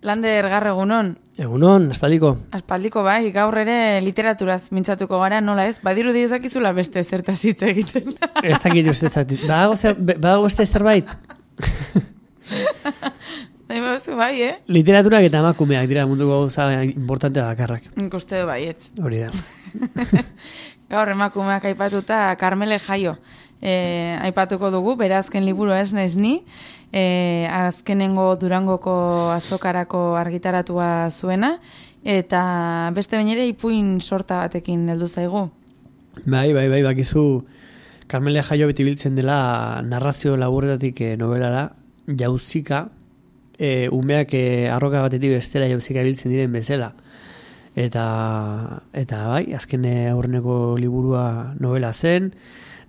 Lande ergar egunon. Egunon, espaldiko. Aspaldiko bai, gaur ere literaturaz mintzatuko gara, nola ez? Badiru ezakizula beste zertaz hitz egiten. Ez dakit uste zati. Badago, zer, badago beste zerbait? Nahi baduzu bai, eh? Literaturak eta emakumeak dira munduko gauza importante bakarrak. Nik uste du baietz. Hori da. Gaur emakumeak aipatuta Carmele Jaio. E, aipatuko dugu, berazken liburu ez naiz ni, e, azkenengo durangoko azokarako argitaratua zuena, eta beste bain ere ipuin sorta batekin heldu zaigu. Bai, bai, bai, bakizu Carmele Jaio beti biltzen dela narrazio laburretatik e, novelara, jauzika, e, umeak e, arroka batetik bestera jauzika biltzen diren bezala. Eta, eta bai, azken aurreneko liburua novela zen,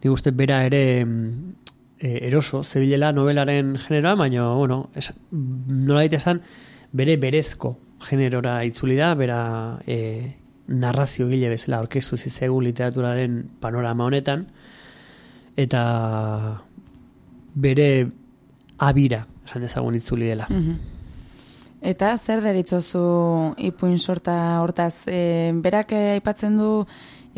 nik uste bera ere e, eroso, zebilela novelaren generoa, baina, bueno, es, nola esan, bere berezko generora itzuli da, bera e, narrazio gile bezala orkestu zizegu literaturaren panorama honetan, eta bere abira, esan dezagun itzuli dela. Mhm. Eta zer deritzozu ipuin sorta hortaz, e, berak aipatzen du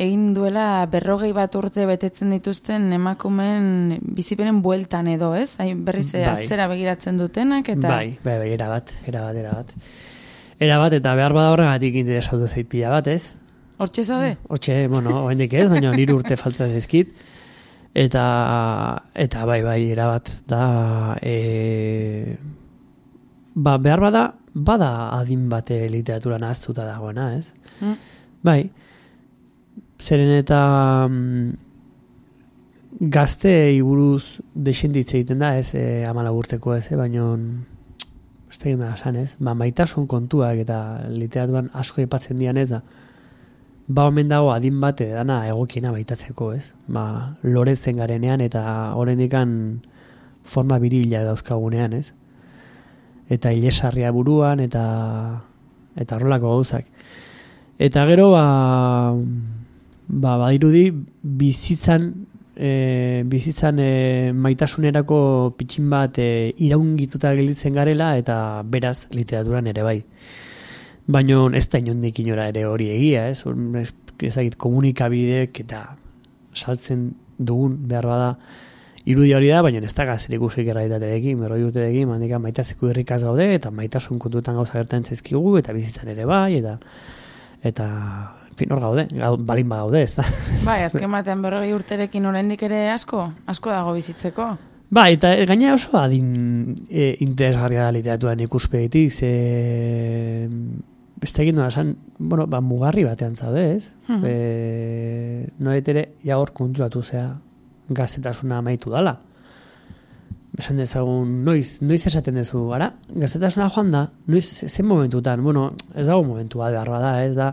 egin duela berrogei bat urte betetzen dituzten emakumen bizipenen bueltan edo, ez? Hai, berriz bai. atzera begiratzen dutenak, eta... Bai, bai, bai, erabat, erabat, erabat. Erabat, eta behar bada horregatik interesatu zeit pila bat, ez? Hortxe zade? Hortxe, bueno, oendik ez, baina nire urte falta dezkit. Eta, eta bai, bai, erabat, da, e, ba, behar bada, bada adin bate literatura nahaztuta dagoena, ez? Mm. Bai, zeren eta mm, gazte iburuz desenditze egiten da, ez, e, amala urteko ez, e, baino ez da da, ez, ba, maitasun kontuak eta literaturan asko epatzen dian ez da, ba, omen dago adin bate dana egokiena baitatzeko, ez, ba, loretzen garenean eta horrendikan forma biribila dauzkagunean, ez, eta ilesarria buruan eta eta horrelako gauzak. Eta gero, ba, ba, badirudi bizitzan e, bizitzan e, maitasunerako pitxin bat e, iraungituta gelditzen garela eta beraz literaturan ere bai. Baina ez da inondik inora ere hori egia, ez? Ezagit komunikabideek eta saltzen dugun behar bada irudia hori da, baina ez da gazer ikusik erraitaterekin, berroi urterekin, mandika maitaziko irrikaz gaude, eta maitasun kontuetan gauza gertan zaizkigu, eta bizitzan ere bai, eta eta fin, hor gaude, balin ba gaude, ez da. Bai, azken batean berroi urterekin oraindik ere asko, asko dago bizitzeko. Bai, eta gaina oso adin e, interesgarria da literaturan ikuspegitik, ze beste egin da esan, bueno, ba, mugarri batean zaude, ez? Hmm. E, noet ere, ja hor konturatu zea gazetasuna amaitu dala. Esan dezagun, noiz, noiz esaten dezu, ara? Gazetasuna joan da, noiz, zen momentutan, bueno, ez dago momentua behar da, ez da,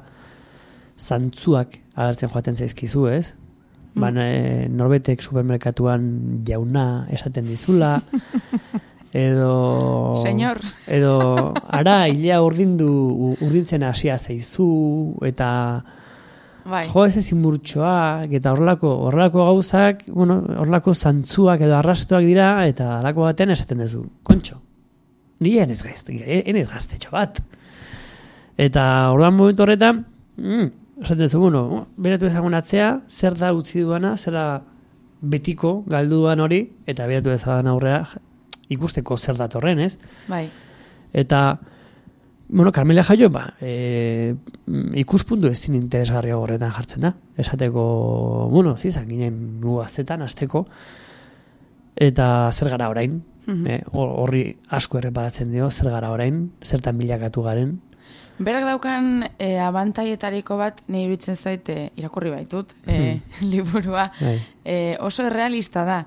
zantzuak agertzen joaten zaizkizu, ez? Mm. Baina e, norbetek supermerkatuan jauna esaten dizula, edo... Señor. Edo, ara, hilea urdindu, urdintzen hasia zeizu, eta... Bai. Jo, ez ezin eta horrelako, horrelako gauzak, bueno, horrelako zantzuak edo arrastoak dira, eta alako batean esaten duzu, kontxo, nire enez gazte, enez gazte bat. Eta orduan momentu horretan, mm, esaten duzu, bueno, beratu ezagun atzea, zer da utzi duana, zer da betiko galduan hori, eta beratu ezagun aurrera ikusteko zer datorren, ez? Bai. Eta, bueno, Carmela Jaio, ba, e, ikuspuntu ez zin interesgarria horretan jartzen da. Esateko, bueno, zizan ginen gu aztetan, azteko, eta zer gara orain, mm horri asko erreparatzen dio, zer gara orain, zertan bilakatu garen, Berak daukan e, abantaietariko bat nahi iruditzen zaite irakurri baitut e, liburua. E, oso errealista da.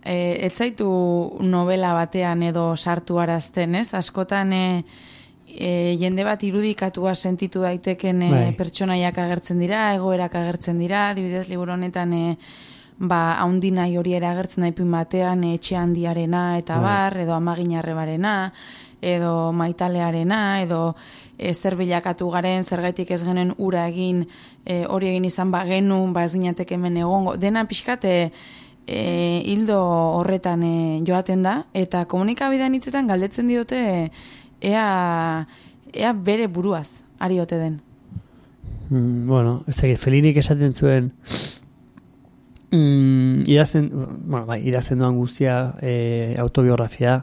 E, ez zaitu novela batean edo sartu arazten, ez? Askotan e, e, jende bat irudikatua sentitu daiteken e, bai. pertsonaiak agertzen dira, egoerak agertzen dira, dibidez liburu honetan e, ba, haundinai hori ere agertzen daipin batean, etxe handiarena eta bai. bar, edo amaginarrebarena, edo maitalearena, edo e, zer bilakatu garen, zergaitik ez genen ura egin, e, hori egin izan ba genuen, ba ez ginatek hemen egongo. Dena pixkate e, hildo horretan e, joaten da, eta komunikabidean hitzetan galdetzen diote ea, ea bere buruaz, ari ote den. Mm, bueno, ez da, Felinik esaten zuen mm, idazten, bueno, bai, idazten duan guztia e, autobiografia,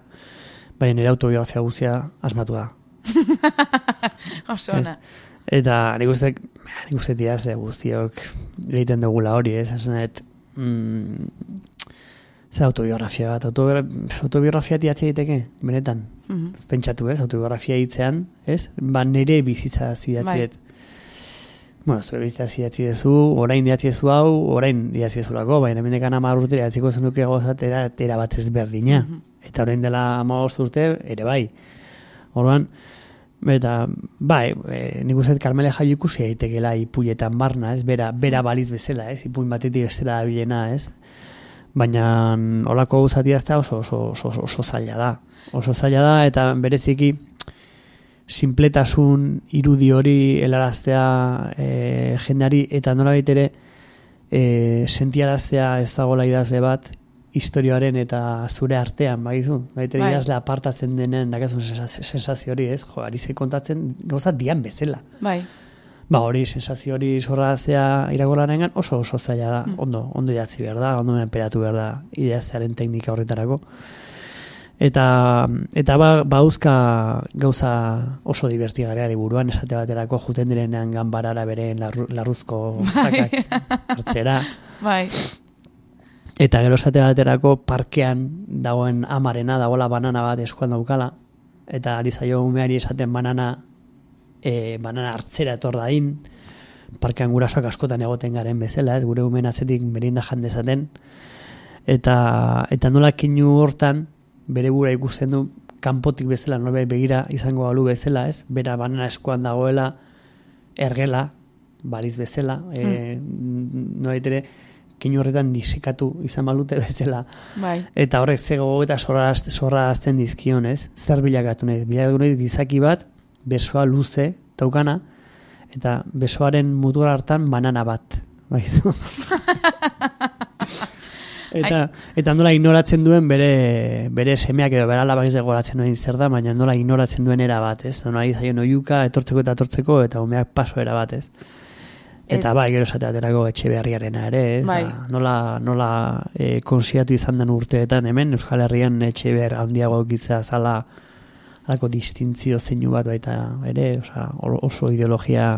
bai, nire autobiografia guztia asmatu da. Oso ona. Eta nik uste, nik uste idazte guztiok egiten dugula hori, ez? Esan mm, zer autobiografia bat, autobiografia tiatze egiteke, benetan. Mm Pentsatu ez, autobiografia hitzean, ez? Ba nire bizitza zidatzi bai. Bueno, zure bizitza zidatzi dezu, orain diatzi dezu hau, orain diatzi dezu lako, baina hemen dekana mar urte diatziko zenuke gozatera, tera bat ezberdina. Mm Eta orain dela ama urte, ere bai. Orduan, eta, bai, e, nik uste Carmele Jaio ikusi eitekela ipuietan barna, ez? Bera, bera baliz bezala, ez? Ipuin batetik bestela da bilena, ez? Baina olako gauzatia ez da oso, oso, oso, oso, zaila da. Oso zaila da, eta bereziki simpletasun irudi hori helaraztea e, jendeari, eta nola ere e, sentiaraztea ez dagoela idazle bat, historioaren eta zure artean, bai zu? Bai, bai. apartatzen denen, dakazun sensazio hori, ez? Jo, ari ze kontatzen, gauza dian bezala. Bai. Ba, hori, sensazio hori zorrazea iragolaren oso oso zaila da, mm. ondo, ondo idatzi behar da, ondo menperatu behar da, ideazearen teknika horretarako. Eta, eta ba, bauzka gauza oso divertigarea liburuan, esate baterako juten direnean ganbarara beren larruzko bai. hartzera. Bai. Eta gero esate baterako parkean dagoen amarena, dagoela banana bat eskuan daukala. Eta ari zaio umeari esaten banana, e, banana hartzera etorra dain. Parkean gurasoak askotan egoten garen bezala, ez gure umen atzetik merinda jandezaten. Eta, eta nola kinu hortan, bere bura ikusten du, kanpotik bezala, norbait begira izango balu bezala, ez? Bera banana eskuan dagoela, ergela, baliz bezala, e, hmm. e, keinu horretan disekatu izan balute bezala. Bai. Eta horrek zego eta zorra, zorra azten dizkion, ez? Zer bilakatu nahi? Bilakatu nahi gizaki bat, besoa luze, taukana, eta besoaren mutur hartan banana bat. Bai, eta, eta nola ignoratzen duen bere, bere semeak edo bera labak goratzen duen zer da, baina nola ignoratzen duen era bat, ez? Nola izaio noiuka, etortzeko eta etortzeko, eta umeak paso era bat, ez? Eta bai, gero esate aterako etxe beharriarena ere, ez? Bai. Ba, nola, nola e, konsiatu izan den urteetan, hemen Euskal Herrian etxe behar handiago egitzea zala alako distintzio zeinu bat baita ere, oza, oso ideologia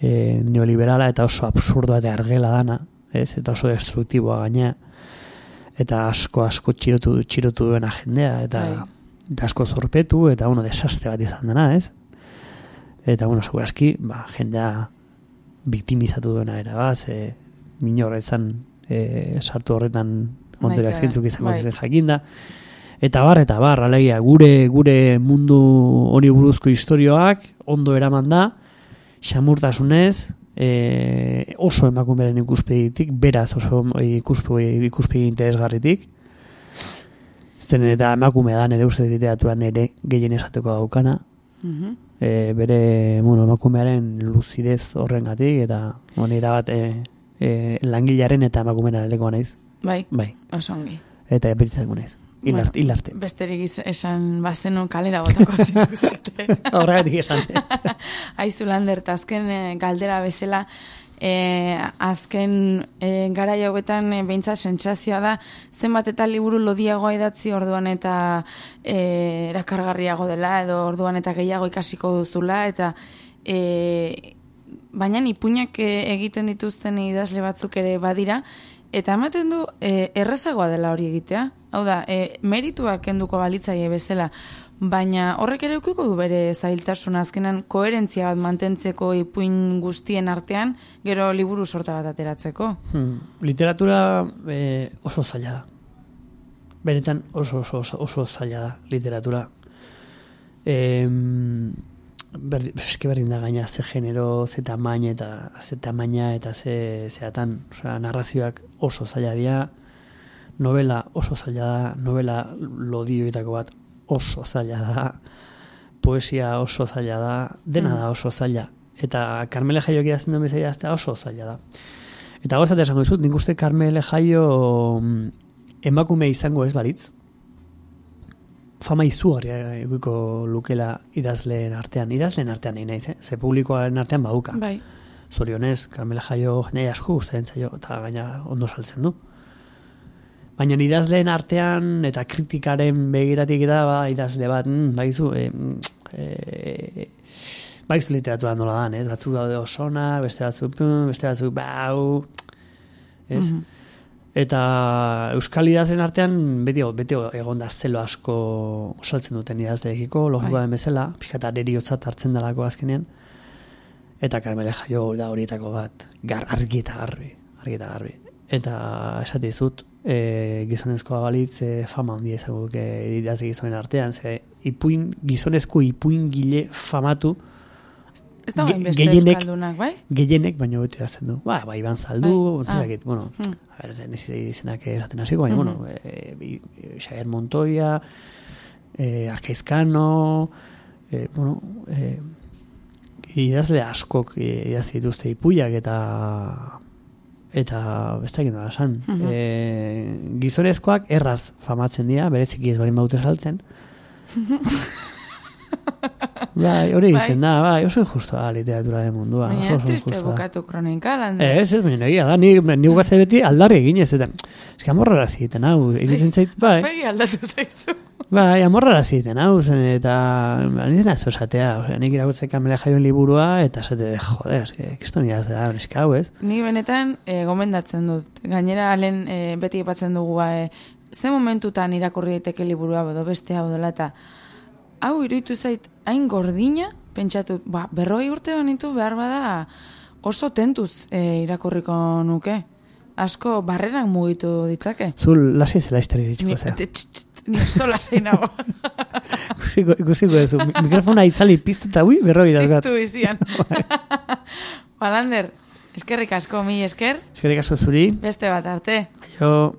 e, neoliberala eta oso absurdoa eta argela dana, ez? Eta oso destruktiboa gaina eta asko asko txirotu, txirotu duen jendea eta, bai. eta asko zorpetu eta uno desastre bat izan dena, ez? Eta, bueno, segurazki, ba, jendea biktimizatu duena era bat, ze minor izan e, sartu horretan ondoreak zintzuk izango bai. ziren jakinda. Eta bar, eta bar, alegia, gure, gure mundu hori buruzko historioak ondo eraman da, xamurtasunez, e, oso emakumeren ikuspegitik, beraz oso ikuspegi, ikuspegi interesgarritik, zen eta emakume da nire uste literaturan ere gehien esateko daukana, mm e, bere bueno, emakumearen luzidez horrengatik eta onera bat e, e, langilaren eta emakumearen aldeko naiz. Bai, bai. oso ongi. Eta eperitzen naiz. Ilart, bueno, ilarte. Besterik esan bazenu kalera botako zituzete. Horregatik esan. Aizu lander, azken e, galdera bezala, e, azken e, gara jauetan e, behintza sentsazioa da zenbat eta liburu lodiagoa idatzi orduan eta e, erakargarriago dela edo orduan eta gehiago ikasiko duzula eta e, baina ipuinak e, egiten dituzten idazle batzuk ere badira eta ematen du e, errezagoa dela hori egitea hau da, e, merituak kenduko balitzaie bezala Baina horrek ere ukiko du bere zailtasun azkenan koherentzia bat mantentzeko ipuin guztien artean, gero liburu sorta bat ateratzeko. Hmm. Literatura e, oso zaila da. Benetan oso oso, oso, oso zaila da literatura. E, ber, eske berdin da gaina ze genero, ze tamaina eta ze tamaina eta ze zeatan, osea, narrazioak oso zaila dira. Novela oso zaila da, novela lodioetako bat oso zaila da, poesia oso zaila da, dena da mm. oso zaila. Eta Carmele Jaio idazten duen bezala oso zaila da. Eta gozat esango dizut, nik uste Carmele Jaio mm, emakume izango ez balitz. Fama izugarria egiko lukela idazleen artean. Idazleen artean nahi naiz, eh? ze publikoaren artean baduka. Bai. Zorionez, Carmela Jaio jende asko uste zaio eta gaina ondo saltzen du. Baina idazleen artean eta kritikaren begiratik eta ba, idazle bat, mm, baizu, e, e, baizu literatura nola dan, ez? Batzuk daude osona, beste batzuk, beste batzuk, bau, ez? Mm Eta Euskal idazlen artean beti, beti egon da zelo asko osaltzen duten idazleekiko, logikoa bai. den bezala, pixkata eriotzat hartzen dalako azkenean. Eta Carmele Jaio da horietako bat, gar, argi eta garbi, argi eta garbi. Eta esate dizut, e, gizonezkoa balitz e, fama handi ezaguk e, idazle gizonen artean, ze ipuin, gizonezko ipuin gile famatu, Ez da beste eskaldunak, bai? Gehienek, baina beti du. Ba, bai, ban zaldu, bai. ah. bueno, hmm. a ver, ez izenak eraten hasiko, baina, bueno, e, e, Xavier Montoya, e, Arkaizkano, e, bueno, e, idazle askok idazle dituzte ipuiak eta eta beste egin da san. Uh -huh. e, gizonezkoak erraz famatzen dira, bereziki ez bali baute saltzen. Bai, hori bai. egiten da, bai, oso injusto da literatura de mundua. Baina ez triste bukatu kronika, lan. Ez, ez, baina egia da, ni, ni bukatze beti aldarri egin ez, eta, que amorrara ziten, hau, egiten zait, bai. Bai, aldatu zaizu. Bai, amorrara ziten, hau, zen, eta, nizena ez osatea, o sea, nik irakutzen kamele jaioen liburua, eta zate, de, jode, que, kisto nire da, neska, hau, ez? Ni benetan, e, gomendatzen dut, gainera, alen, e, beti epatzen dugu, e, ze momentutan irakurri daiteke liburua, edo beste hau dola, eta, hau iruditu zait hain gordina, pentsatu, ba, berroi urte banitu behar bada oso tentuz e, irakurriko nuke. Asko barrerak mugitu ditzake. Zu lasi zela izteri ditxiko zea. Ni oso lasei nago. Ikusiko ez, mikrofona itzali piztu eta hui berroi da. Piztu izian. Balander, eskerrik asko, mi esker. Eskerrik asko zuri. Beste bat arte. Jo.